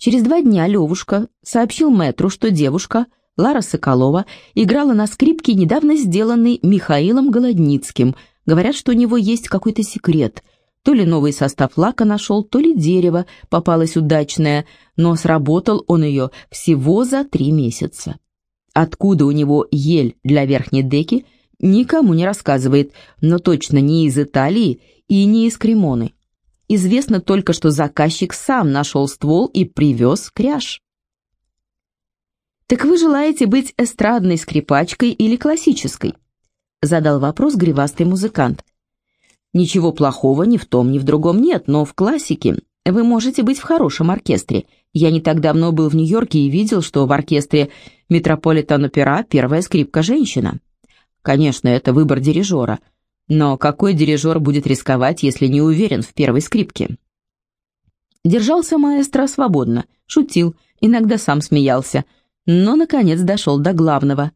Через два дня Левушка сообщил мэтру, что девушка, Лара Соколова, играла на скрипке, недавно сделанной Михаилом Голодницким. Говорят, что у него есть какой-то секрет. То ли новый состав лака нашел, то ли дерево попалось удачное, но сработал он ее всего за три месяца. Откуда у него ель для верхней деки, никому не рассказывает, но точно не из Италии и не из Кремоны. Известно только, что заказчик сам нашел ствол и привез кряж. «Так вы желаете быть эстрадной скрипачкой или классической?» Задал вопрос гривастый музыкант. «Ничего плохого ни в том, ни в другом нет, но в классике вы можете быть в хорошем оркестре. Я не так давно был в Нью-Йорке и видел, что в оркестре Метрополитен-опера первая скрипка-женщина. Конечно, это выбор дирижера – но какой дирижер будет рисковать, если не уверен в первой скрипке? Держался маэстро свободно, шутил, иногда сам смеялся, но, наконец, дошел до главного.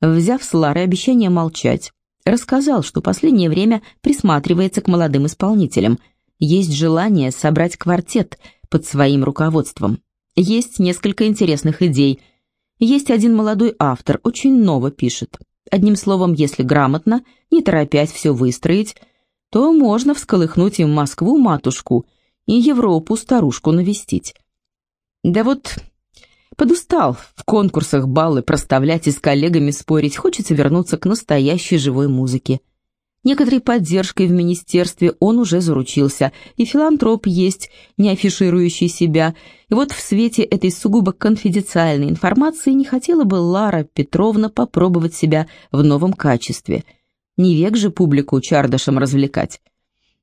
Взяв с Ларой обещание молчать, рассказал, что последнее время присматривается к молодым исполнителям. Есть желание собрать квартет под своим руководством. Есть несколько интересных идей. Есть один молодой автор, очень ново пишет. Одним словом, если грамотно, не торопясь все выстроить, то можно всколыхнуть им Москву-матушку и Европу-старушку навестить. Да вот подустал в конкурсах баллы проставлять и с коллегами спорить, хочется вернуться к настоящей живой музыке. Некоторой поддержкой в министерстве он уже заручился, и филантроп есть, не афиширующий себя. И вот в свете этой сугубо конфиденциальной информации не хотела бы Лара Петровна попробовать себя в новом качестве. Не век же публику чардашем развлекать.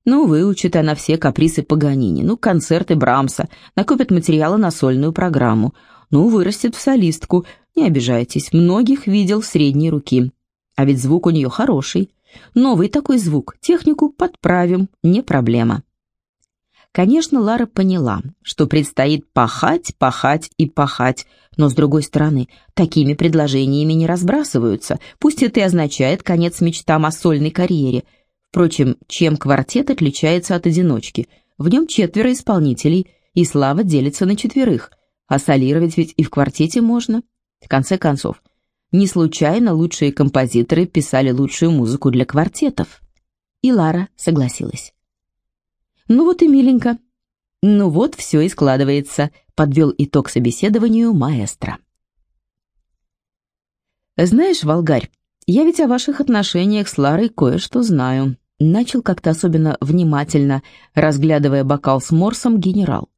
Ну, выучит она все каприсы Паганини, ну, концерты Брамса, накопит материала на сольную программу. Ну, вырастет в солистку, не обижайтесь, многих видел средней руки. А ведь звук у нее хороший. Новый такой звук, технику подправим, не проблема. Конечно, Лара поняла, что предстоит пахать, пахать и пахать, но, с другой стороны, такими предложениями не разбрасываются, пусть это и означает конец мечтам о сольной карьере. Впрочем, чем квартет отличается от одиночки? В нем четверо исполнителей, и слава делится на четверых, а солировать ведь и в квартете можно. В конце концов, не случайно лучшие композиторы писали лучшую музыку для квартетов. И Лара согласилась. «Ну вот и миленько. Ну вот все и складывается», — подвел итог собеседованию маэстро. «Знаешь, Волгарь, я ведь о ваших отношениях с Ларой кое-что знаю», — начал как-то особенно внимательно, разглядывая бокал с морсом генерал.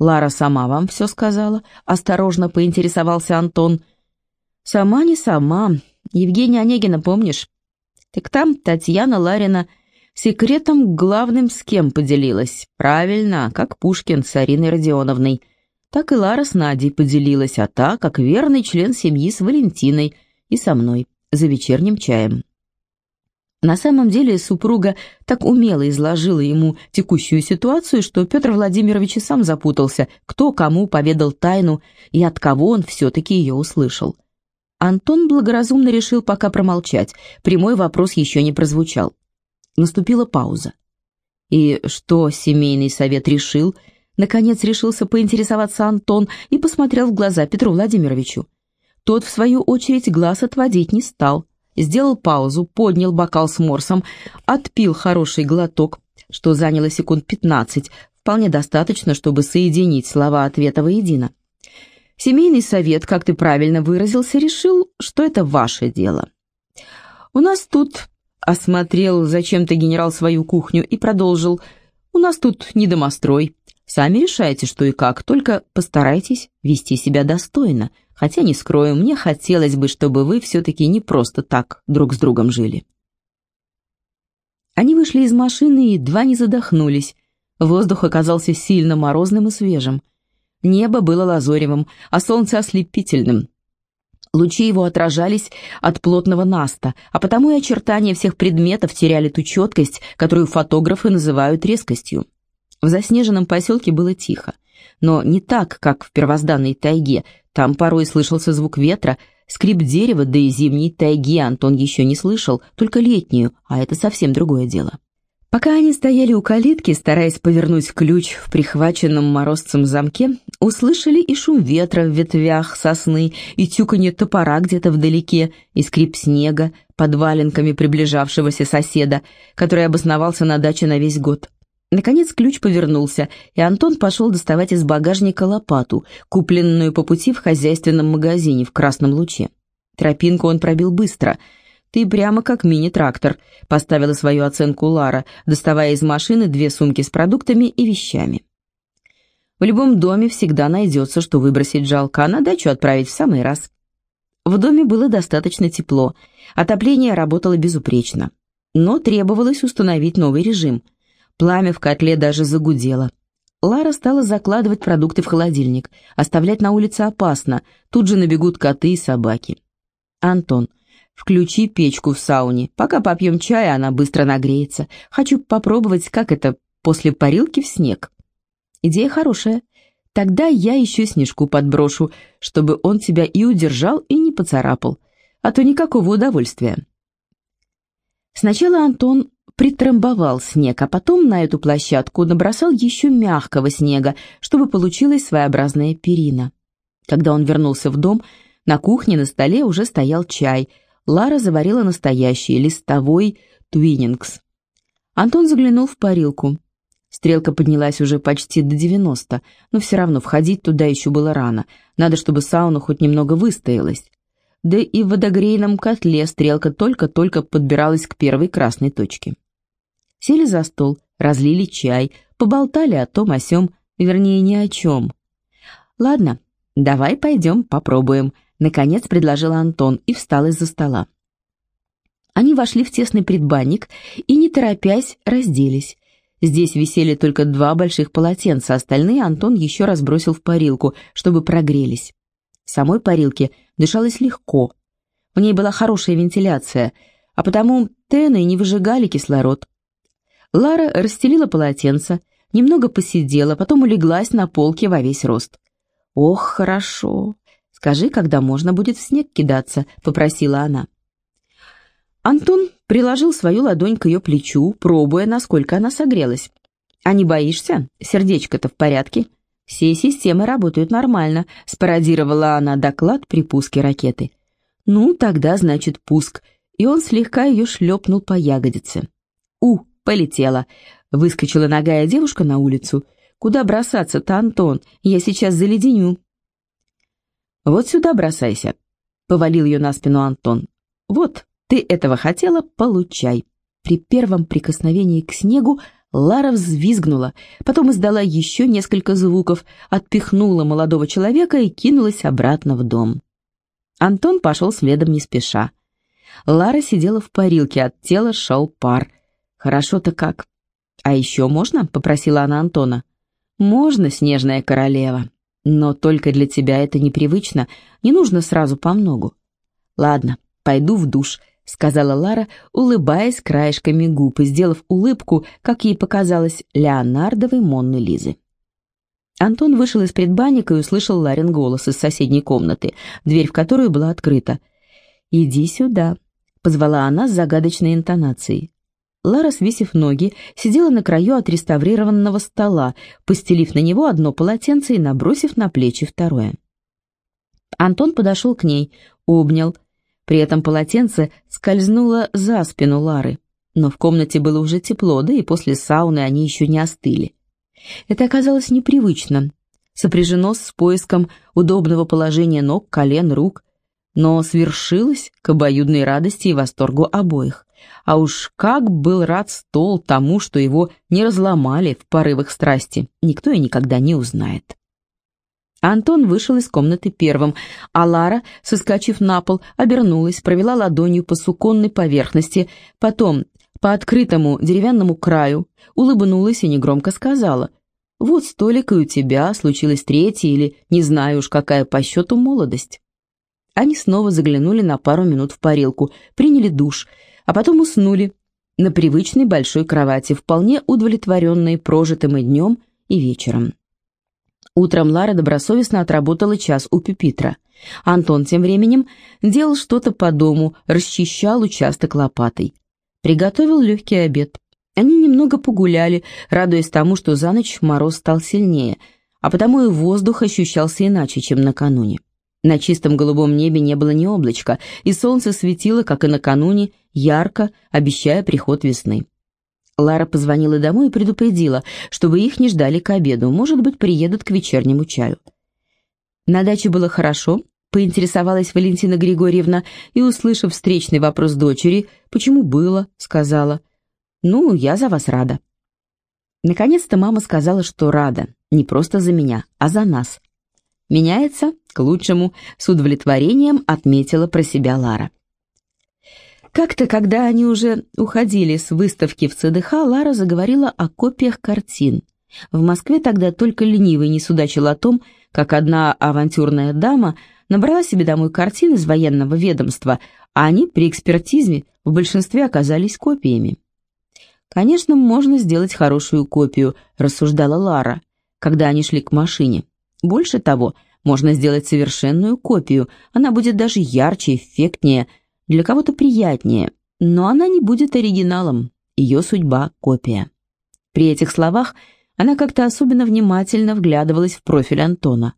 «Лара сама вам все сказала?» — осторожно поинтересовался Антон — Сама не сама. Евгения Онегина, помнишь? Так там Татьяна Ларина секретом главным с кем поделилась. Правильно, как Пушкин с Ариной Родионовной. Так и Лара с Надей поделилась, а та, как верный член семьи с Валентиной и со мной, за вечерним чаем. На самом деле супруга так умело изложила ему текущую ситуацию, что Петр Владимирович и сам запутался, кто кому поведал тайну и от кого он все-таки ее услышал. Антон благоразумно решил пока промолчать, прямой вопрос еще не прозвучал. Наступила пауза. И что семейный совет решил? Наконец решился поинтересоваться Антон и посмотрел в глаза Петру Владимировичу. Тот, в свою очередь, глаз отводить не стал. Сделал паузу, поднял бокал с морсом, отпил хороший глоток, что заняло секунд пятнадцать, вполне достаточно, чтобы соединить слова ответа воедино. Семейный совет, как ты правильно выразился, решил, что это ваше дело. У нас тут осмотрел зачем-то генерал свою кухню и продолжил. У нас тут не домострой. Сами решайте, что и как, только постарайтесь вести себя достойно. Хотя, не скрою, мне хотелось бы, чтобы вы все-таки не просто так друг с другом жили. Они вышли из машины и едва не задохнулись. Воздух оказался сильно морозным и свежим. Небо было лазоревым, а солнце ослепительным. Лучи его отражались от плотного наста, а потому и очертания всех предметов теряли ту четкость, которую фотографы называют резкостью. В заснеженном поселке было тихо, но не так, как в первозданной тайге. Там порой слышался звук ветра, скрип дерева, да и зимней тайги Антон еще не слышал, только летнюю, а это совсем другое дело. Пока они стояли у калитки, стараясь повернуть ключ в прихваченном морозцем замке, Услышали и шум ветра в ветвях сосны, и тюканье топора где-то вдалеке, и скрип снега под валенками приближавшегося соседа, который обосновался на даче на весь год. Наконец ключ повернулся, и Антон пошел доставать из багажника лопату, купленную по пути в хозяйственном магазине в Красном Луче. Тропинку он пробил быстро. «Ты прямо как мини-трактор», — поставила свою оценку Лара, доставая из машины две сумки с продуктами и вещами. В любом доме всегда найдется, что выбросить жалко, а на дачу отправить в самый раз. В доме было достаточно тепло, отопление работало безупречно. Но требовалось установить новый режим. Пламя в котле даже загудело. Лара стала закладывать продукты в холодильник. Оставлять на улице опасно, тут же набегут коты и собаки. «Антон, включи печку в сауне. Пока попьем чая, она быстро нагреется. Хочу попробовать, как это после парилки в снег». Идея хорошая. Тогда я еще снежку подброшу, чтобы он тебя и удержал, и не поцарапал. А то никакого удовольствия. Сначала Антон притрамбовал снег, а потом на эту площадку набросал еще мягкого снега, чтобы получилась своеобразная перина. Когда он вернулся в дом, на кухне на столе уже стоял чай. Лара заварила настоящий листовой твиннингс. Антон заглянул в парилку. Стрелка поднялась уже почти до 90, но все равно входить туда еще было рано. Надо, чтобы сауна хоть немного выстоялась. Да и в водогрейном котле стрелка только-только подбиралась к первой красной точке. Сели за стол, разлили чай, поболтали о том о сём, вернее, ни о чем. «Ладно, давай пойдем попробуем», — наконец предложил Антон и встал из-за стола. Они вошли в тесный предбанник и, не торопясь, разделись. Здесь висели только два больших полотенца, остальные Антон еще раз бросил в парилку, чтобы прогрелись. В самой парилке дышалось легко. В ней была хорошая вентиляция, а потому тены не выжигали кислород. Лара расстелила полотенце, немного посидела, потом улеглась на полке во весь рост. «Ох, хорошо. Скажи, когда можно будет в снег кидаться», — попросила она. Антон приложил свою ладонь к ее плечу, пробуя, насколько она согрелась. «А не боишься? Сердечко-то в порядке?» «Все системы работают нормально», — спародировала она доклад при пуске ракеты. «Ну, тогда, значит, пуск». И он слегка ее шлепнул по ягодице. «У, полетела!» — выскочила ногая девушка на улицу. «Куда бросаться-то, Антон? Я сейчас заледеню». «Вот сюда бросайся», — повалил ее на спину Антон. «Вот, ты этого хотела, получай. При первом прикосновении к снегу Лара взвизгнула, потом издала еще несколько звуков, отпихнула молодого человека и кинулась обратно в дом. Антон пошел следом не спеша. Лара сидела в парилке, от тела шел пар. «Хорошо-то как?» «А еще можно?» — попросила она Антона. «Можно, снежная королева. Но только для тебя это непривычно, не нужно сразу по многу. Ладно, пойду в душ», — сказала Лара, улыбаясь краешками губ и сделав улыбку, как ей показалось, Леонардовой Монны Лизы. Антон вышел из предбанника и услышал Ларин голос из соседней комнаты, дверь в которую была открыта. «Иди сюда», — позвала она с загадочной интонацией. Лара, свесив ноги, сидела на краю отреставрированного стола, постелив на него одно полотенце и набросив на плечи второе. Антон подошел к ней, обнял, при этом полотенце скользнуло за спину Лары, но в комнате было уже тепло, да и после сауны они еще не остыли. Это оказалось непривычно, сопряжено с поиском удобного положения ног, колен, рук, но свершилось к обоюдной радости и восторгу обоих. А уж как был рад стол тому, что его не разломали в порывах страсти, никто и никогда не узнает. Антон вышел из комнаты первым, а Лара, соскочив на пол, обернулась, провела ладонью по суконной поверхности, потом по открытому деревянному краю, улыбнулась и негромко сказала, «Вот столик и у тебя случилась третья или не знаю уж какая по счету молодость». Они снова заглянули на пару минут в парилку, приняли душ, а потом уснули на привычной большой кровати, вполне удовлетворенные прожитым и днем, и вечером. Утром Лара добросовестно отработала час у пюпитра. Антон тем временем делал что-то по дому, расчищал участок лопатой. Приготовил легкий обед. Они немного погуляли, радуясь тому, что за ночь мороз стал сильнее, а потому и воздух ощущался иначе, чем накануне. На чистом голубом небе не было ни облачка, и солнце светило, как и накануне, ярко, обещая приход весны. Лара позвонила домой и предупредила, чтобы их не ждали к обеду, может быть, приедут к вечернему чаю. На даче было хорошо, поинтересовалась Валентина Григорьевна и, услышав встречный вопрос дочери, «Почему было?» — сказала. «Ну, я за вас рада». Наконец-то мама сказала, что рада, не просто за меня, а за нас. Меняется к лучшему, с удовлетворением отметила про себя Лара. Как-то, когда они уже уходили с выставки в ЦДХ, Лара заговорила о копиях картин. В Москве тогда только ленивый не судачил о том, как одна авантюрная дама набрала себе домой картин из военного ведомства, а они при экспертизе в большинстве оказались копиями. «Конечно, можно сделать хорошую копию», – рассуждала Лара, когда они шли к машине. «Больше того, можно сделать совершенную копию, она будет даже ярче, эффектнее – для кого-то приятнее, но она не будет оригиналом, ее судьба – копия. При этих словах она как-то особенно внимательно вглядывалась в профиль Антона.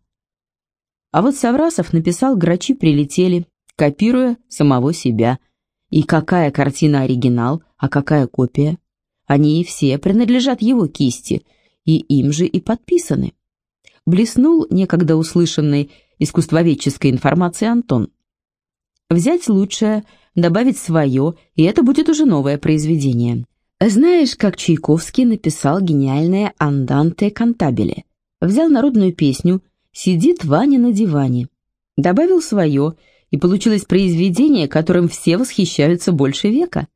А вот Саврасов написал «Грачи прилетели», копируя самого себя. И какая картина оригинал, а какая копия? Они все принадлежат его кисти, и им же и подписаны. Блеснул некогда услышанной искусствоведческой информации Антон. Взять лучшее, добавить свое, и это будет уже новое произведение. Знаешь, как Чайковский написал гениальное «Анданте кантабеле»? Взял народную песню «Сидит Ваня на диване», добавил свое, и получилось произведение, которым все восхищаются больше века.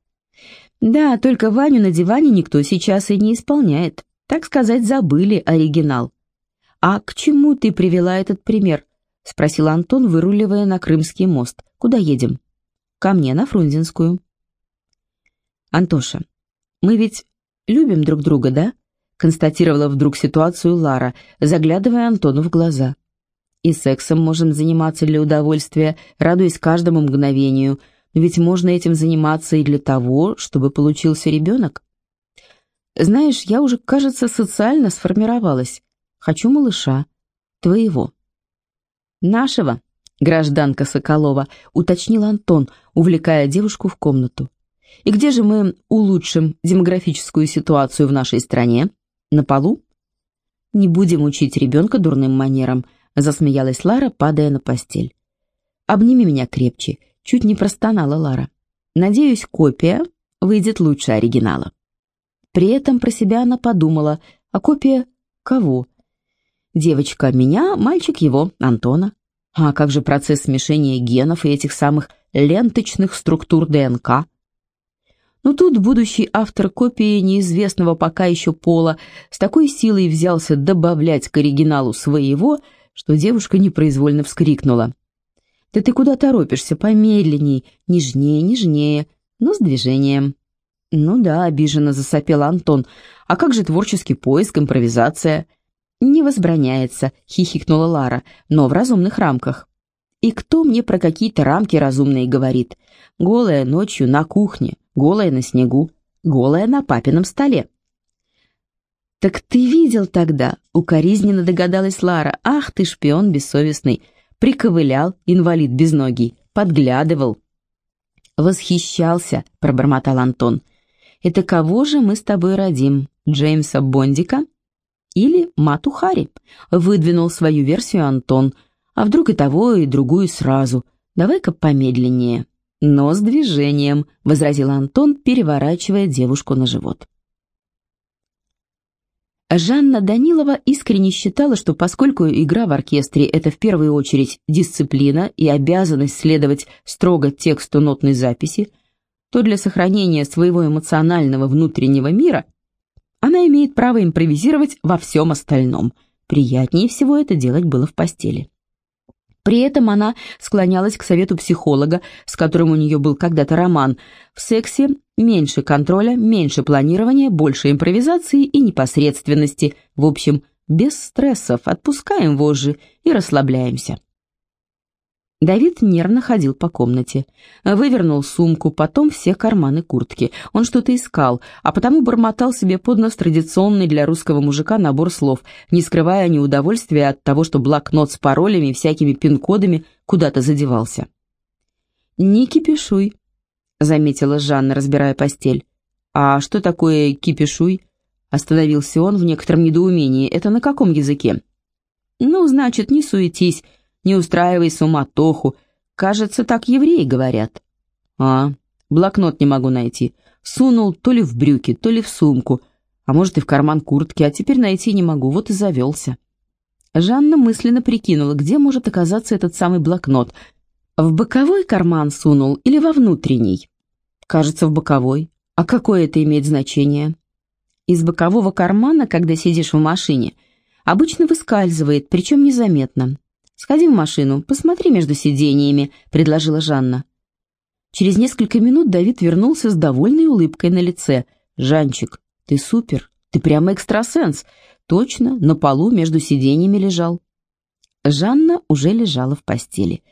Да, только Ваню на диване никто сейчас и не исполняет. Так сказать, забыли оригинал. А к чему ты привела этот пример? — спросил Антон, выруливая на Крымский мост. «Куда едем?» «Ко мне, на Фрунзенскую». «Антоша, мы ведь любим друг друга, да?» — констатировала вдруг ситуацию Лара, заглядывая Антону в глаза. «И сексом можем заниматься для удовольствия, радуясь каждому мгновению, но ведь можно этим заниматься и для того, чтобы получился ребенок. Знаешь, я уже, кажется, социально сформировалась. Хочу малыша. Твоего». «Нашего, гражданка Соколова», — уточнил Антон, увлекая девушку в комнату. «И где же мы улучшим демографическую ситуацию в нашей стране? На полу?» «Не будем учить ребенка дурным манерам», — засмеялась Лара, падая на постель. «Обними меня крепче», — чуть не простонала Лара. «Надеюсь, копия выйдет лучше оригинала». При этом про себя она подумала, а копия кого? Девочка меня, мальчик его, Антона. А как же процесс смешения генов и этих самых ленточных структур ДНК? Но тут будущий автор копии неизвестного пока еще пола с такой силой взялся добавлять к оригиналу своего, что девушка непроизвольно вскрикнула. «Да ты куда торопишься? Помедленней, нежнее, нежнее, но с движением». «Ну да», — обиженно засопел Антон. «А как же творческий поиск, импровизация?» «Не возбраняется», — хихикнула Лара, — «но в разумных рамках». «И кто мне про какие-то рамки разумные говорит? Голая ночью на кухне, голая на снегу, голая на папином столе». «Так ты видел тогда?» — укоризненно догадалась Лара. «Ах ты шпион бессовестный!» Приковылял, инвалид безногий, подглядывал. «Восхищался», — пробормотал Антон. «Это кого же мы с тобой родим? Джеймса Бондика?» Или Мату Хари. Выдвинул свою версию Антон. А вдруг и того, и другую сразу. Давай-ка помедленнее. Но с движением, возразил Антон, переворачивая девушку на живот. Жанна Данилова искренне считала, что поскольку игра в оркестре – это в первую очередь дисциплина и обязанность следовать строго тексту нотной записи, то для сохранения своего эмоционального внутреннего мира она имеет право импровизировать во всем остальном. Приятнее всего это делать было в постели. При этом она склонялась к совету психолога, с которым у нее был когда-то роман. В сексе меньше контроля, меньше планирования, больше импровизации и непосредственности. В общем, без стрессов, отпускаем вожжи и расслабляемся. Давид нервно ходил по комнате. Вывернул сумку, потом все карманы куртки. Он что-то искал, а потому бормотал себе под нос традиционный для русского мужика набор слов, не скрывая неудовольствия от того, что блокнот с паролями и всякими пин-кодами куда-то задевался. «Не кипишуй», — заметила Жанна, разбирая постель. «А что такое кипишуй?» Остановился он в некотором недоумении. «Это на каком языке?» «Ну, значит, не суетись», не устраивай суматоху. Кажется, так евреи говорят». «А, блокнот не могу найти. Сунул то ли в брюки, то ли в сумку, а может и в карман куртки, а теперь найти не могу, вот и завелся». Жанна мысленно прикинула, где может оказаться этот самый блокнот. В боковой карман сунул или во внутренний? Кажется, в боковой. А какое это имеет значение? Из бокового кармана, когда сидишь в машине, обычно выскальзывает, причем незаметно. «Сходи в машину, посмотри между сидениями», — предложила Жанна. Через несколько минут Давид вернулся с довольной улыбкой на лице. «Жанчик, ты супер, ты прямо экстрасенс. Точно, на полу между сиденьями лежал». Жанна уже лежала в постели.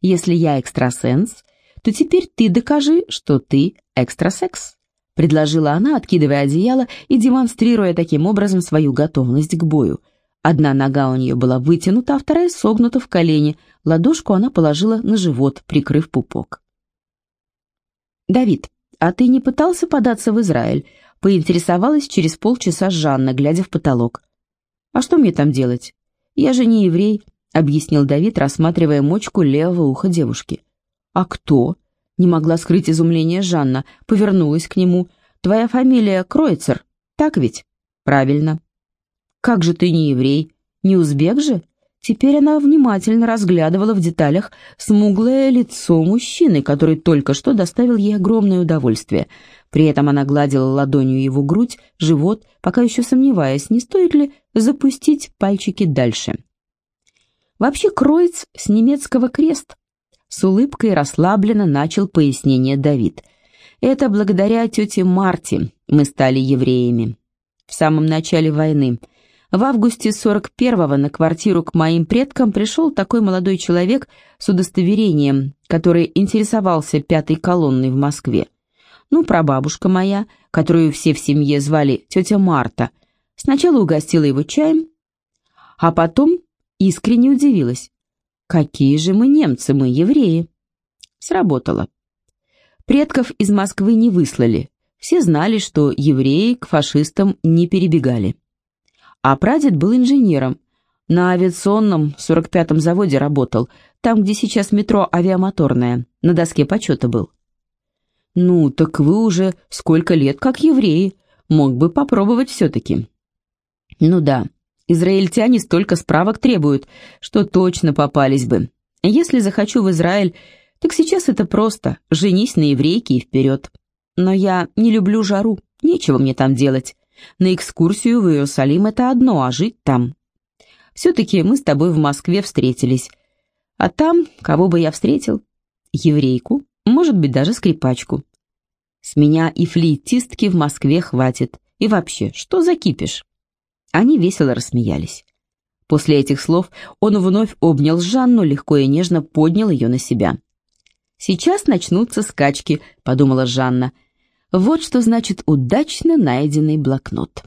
«Если я экстрасенс, то теперь ты докажи, что ты экстрасекс», — предложила она, откидывая одеяло и демонстрируя таким образом свою готовность к бою. Одна нога у нее была вытянута, а вторая согнута в колени. Ладошку она положила на живот, прикрыв пупок. «Давид, а ты не пытался податься в Израиль?» Поинтересовалась через полчаса Жанна, глядя в потолок. «А что мне там делать? Я же не еврей», — объяснил Давид, рассматривая мочку левого уха девушки. «А кто?» — не могла скрыть изумление Жанна, повернулась к нему. «Твоя фамилия Кройцер, так ведь?» «Правильно». «Как же ты не еврей? Не узбек же?» Теперь она внимательно разглядывала в деталях смуглое лицо мужчины, который только что доставил ей огромное удовольствие. При этом она гладила ладонью его грудь, живот, пока еще сомневаясь, не стоит ли запустить пальчики дальше. Вообще Кроиц с немецкого крест. С улыбкой расслабленно начал пояснение Давид. Это благодаря тете Марте мы стали евреями. В самом начале войны – в августе 41-го на квартиру к моим предкам пришел такой молодой человек с удостоверением, который интересовался пятой колонной в Москве. Ну, прабабушка моя, которую все в семье звали тетя Марта, сначала угостила его чаем, а потом искренне удивилась. Какие же мы немцы, мы евреи. Сработало. Предков из Москвы не выслали. Все знали, что евреи к фашистам не перебегали. А прадед был инженером. На авиационном 45-м заводе работал, там, где сейчас метро авиамоторное, на доске почета был. «Ну, так вы уже сколько лет как евреи, мог бы попробовать все-таки». «Ну да, израильтяне столько справок требуют, что точно попались бы. Если захочу в Израиль, так сейчас это просто, женись на еврейке и вперед. Но я не люблю жару, нечего мне там делать. На экскурсию в Иерусалим это одно, а жить там. Все-таки мы с тобой в Москве встретились. А там, кого бы я встретил? Еврейку, может быть, даже скрипачку. С меня и флейтистки в Москве хватит. И вообще, что за кипиш? Они весело рассмеялись. После этих слов он вновь обнял Жанну, легко и нежно поднял ее на себя. «Сейчас начнутся скачки», — подумала Жанна, — вот что значит удачно найденный блокнот.